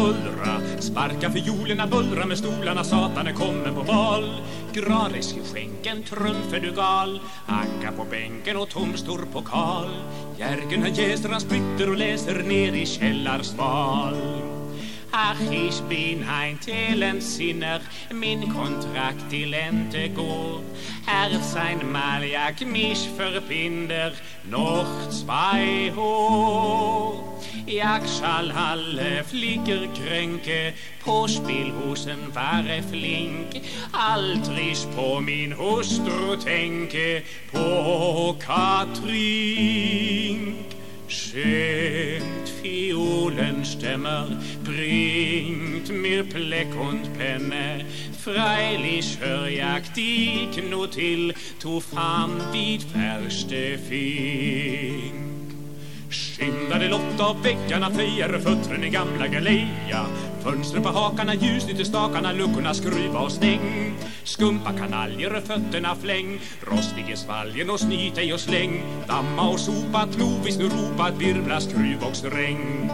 bullra Sparka fiolerna, bullra med stolarna Satan är kommen på val Grarisk i skänken, trumfer du gal Anka på bänken och tom stor pokal Järgen han jäser, han spytter och läser ner i källarsval Ach, ich bin ein Telensinner, min Kontrakt till inte går. Herz Mal, jag mich verbinder, noch zwei Hoch. Jag skall alle flickor kränke, på en vare flink. Aldrig på min hustru tänke, på Katrin. Skönt fiolen stämmer, bringt mir Pleck und Penne. Freilich hör jag dig nu till, to fram vid färste fink. Skyndade Lotta av väggarna, fejar fötterna i gamla galeja. Fönstren på hakarna, ljusnytt i stakarna, luckorna skruva och stäng. Skumpa kanaljer, fötterna fläng. Rostig i svalgen och snyt ej och släng. Damma och sopa, klovis nu ropat, virvla skruv och sträng.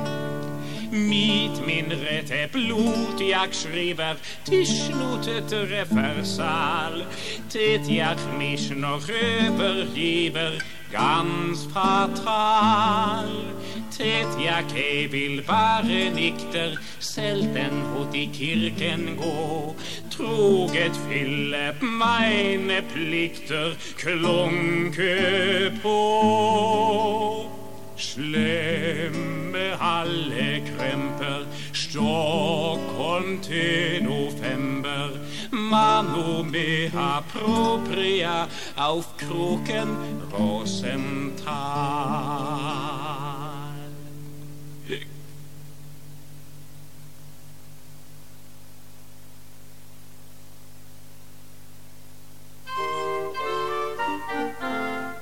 Mit min är Blut jag skriver Tischnotet reversal. Det jag mich noch övergiver Ganz fatal Det jag ej vill bare nikter Selten hot i kirken gå. Troget fylle meine plikter Klonke på. Slemme halle Stockholm till november Mano mea propria Auf Kroken Rosenthal.